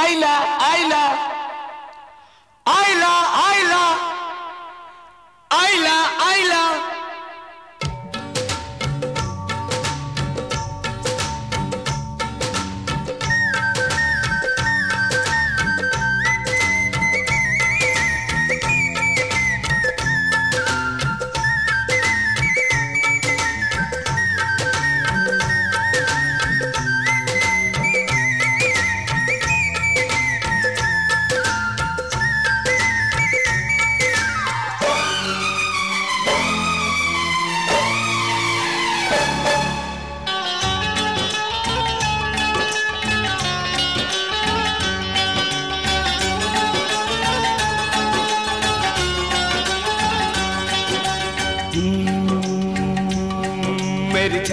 आइला आइला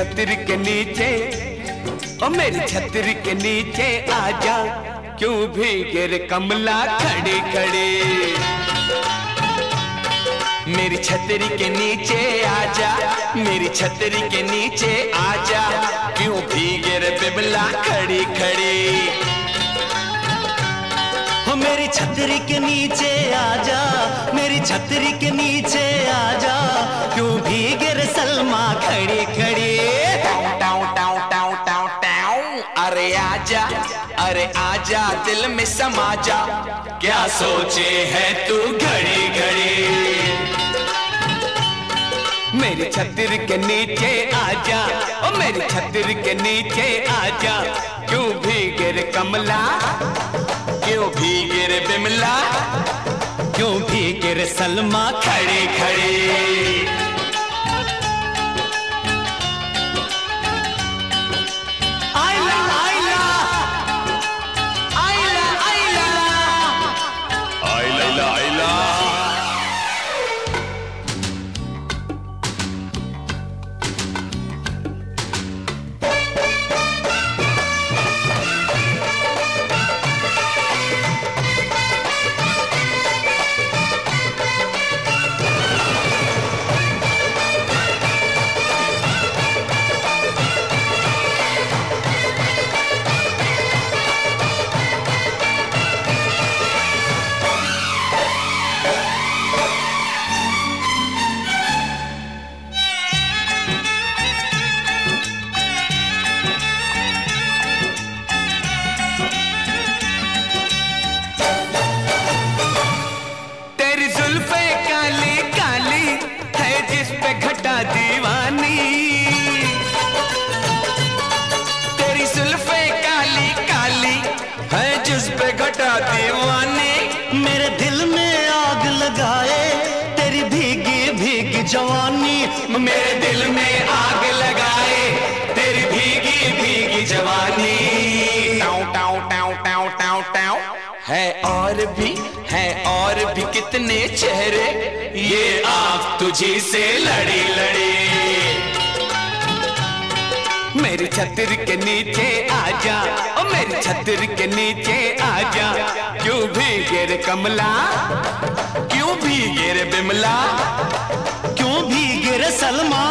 छतरी के नीचे, ओ मेरी छतरी के नीचे आजा। क्यों भी गिर कमला खड़ी खड़ी? मेरी छतरी के नीचे आजा, मेरी छतरी के नीचे आजा। क्यों भी गिर बिमला खड़ी खड़ी? हो मेरी छतरी के नीचे आजा, मेरी छतरी के नीचे आजा। क्यों भीगे रे सलमा खड़ी खड़ी? अरे आजा अरे आजा, दिल में समा जा क्या सोचे है तू घड़ी घड़ी? मेरी छतरी के नीचे आजा, ओ मेरी छतरी के नीचे आजा। क्यों भीगे रे कमला? क्यों भीगे रे बिमला? क्यों भीगे रे सलमा? खड़ी खड़ी। मेरे दिल में आग लगाए तेरी भीगी भीगी जवानी। मेरे दिल में आग लगाए तेरी भीगी भीगी जवानी। टाउ टाउ टाउ टाउ टाउ टाउ। है और भी है और भी कितने चेहरे। ये आग तुझी से लड़ी लड़ी। मेरी छतर के नीचे आजा, ओ मेरी छतर के नीचे आजा। क्यों भी गिर कमला? क्यों भी गिर बिमला? क्यों भीगे गेरे सलमा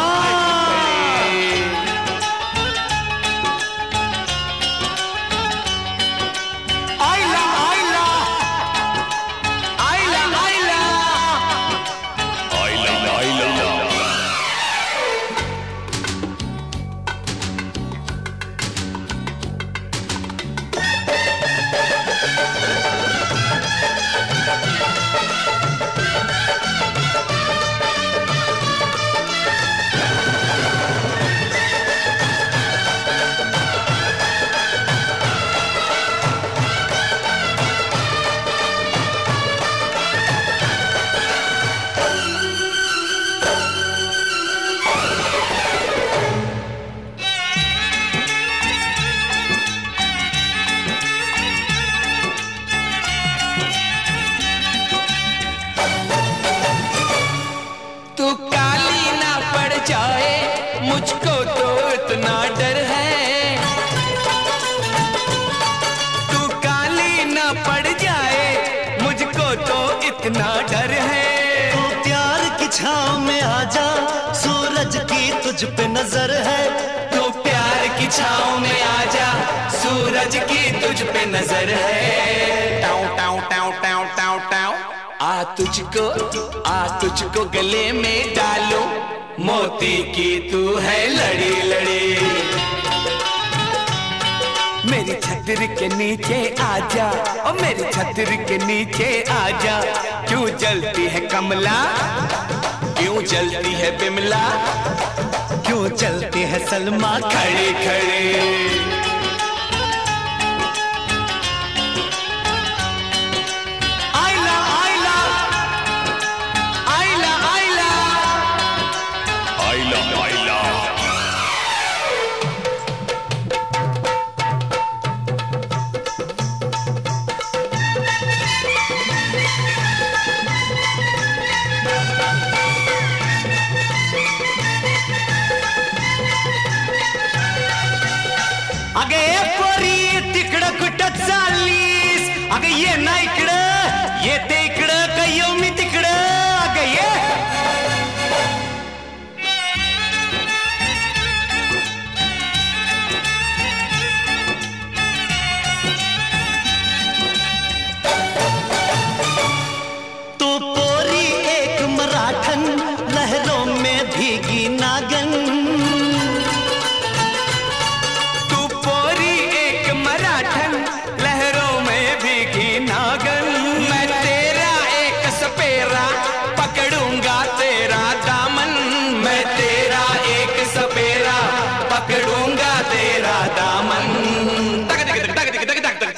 इतना डर है। तू तो प्यार की छाव में आ जा सूरज की तुझ पे नज़र है। तू तो प्यार की छाव में आ जा सूरज की तुझ पे नज़र है। टाउ टाउ टाउ टाउ टाउ टाउ आ तुझको आ तुझको गले में डालो मोती की तू है लड़ी लड़ी। मेरी छतर के नीचे आजा और मेरी छतर के नीचे आजा। क्यों जलती है कमला? क्यों जलती है बिमला क्यों जलती है सलमा? खड़े, खड़ी।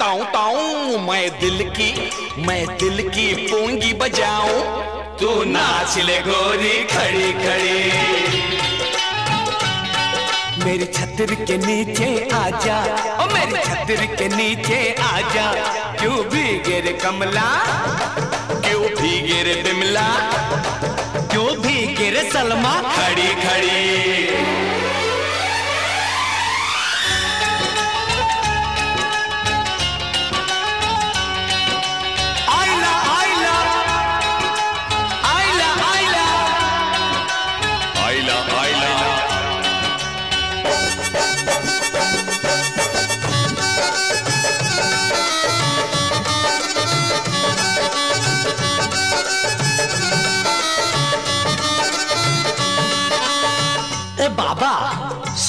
ताऊं ताऊं, मैं दिल की, मैं दिल की पूँगी बजाऊं। तू नाच ले गोरी खड़ी खड़ी। मेरी छतर के नीचे आजा, ओ मेरी छतर के नीचे आजा। क्यों भीगे रे कमला, क्यों भीगे रे बिमला, क्यों भीगे रे सलमा, खड़ी खड़ी।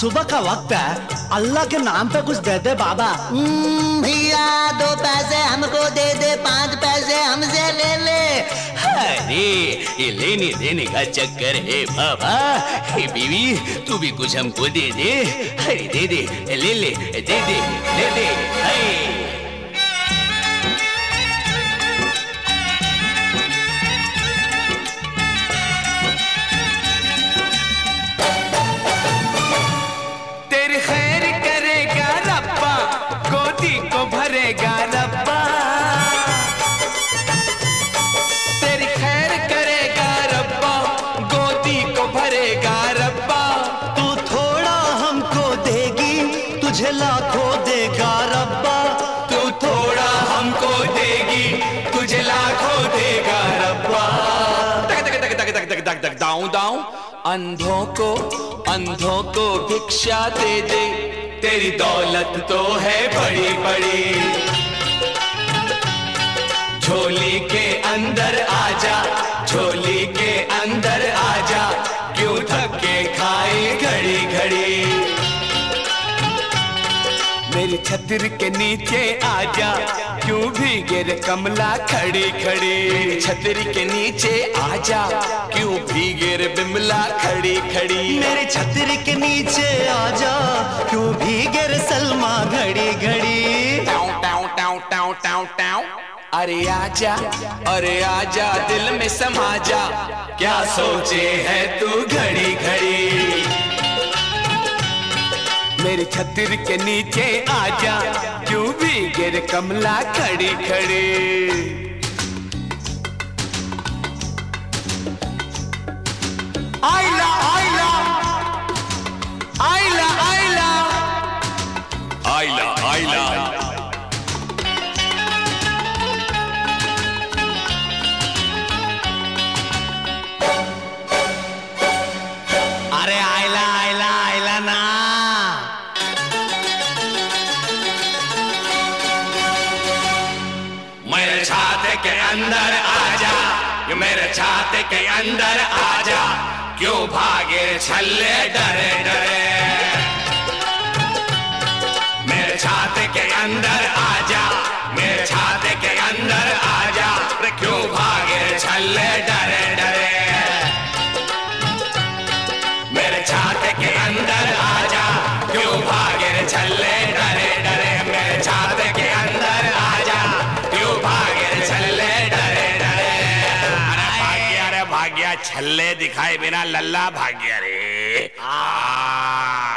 सुबह का वक्त है। अल्लाह के नाम पे कुछ दे दे बाबा। हम्म, भैया दो पैसे हमको दे दे पाँच पैसे हमसे ले ले। अरे ये लेने देने का चक्कर है बाबा। हे बीवी तू भी कुछ हमको दे दे। अरे दे दे ले ले दे दे ले दे। दे हाय तेरी तुझे लाखों देगा रब्बा। तू थोड़ा हमको देगी, तुझे लाखों देगा रब्बा। दाऊ दाऊ। अंधों को अंधों को भिक्षा दे दे। तेरी दौलत तो है बड़ी बड़ी। छतर के नीचे आजा। क्यों भीगे रे कमला खड़ी खड़ी? मेरी छतरी के नीचे आजा। क्यों भीगे रे बिमला खड़ी खड़ी? मेरे छतरी के नीचे आजा। क्यों भीगे रे सलमा घड़ी घड़ी? टाउ टाउ टाउ टाउ टाउ टाउ। अरे आजा अरे आजा दिल में समा जा क्या सोचे है तू घड़ी घड़ी? मेरी छतर के नीचे आजा। क्यों भी गिर कमला खड़ी खड़ी। आइला आइला आइला आइला छाते के अंदर आजा। क्यों भागे छल्ले डरे डरे? मेरे छाते के अंदर आजा। मेरे छाते के अंदर आजा। क्यों भागे छल्ले डरे डरे? मेरे छाते के अंदर आजा। क्यों भागे छल्ले छल्ले दिखाए बिना लल्ला भाग्य रे। आ।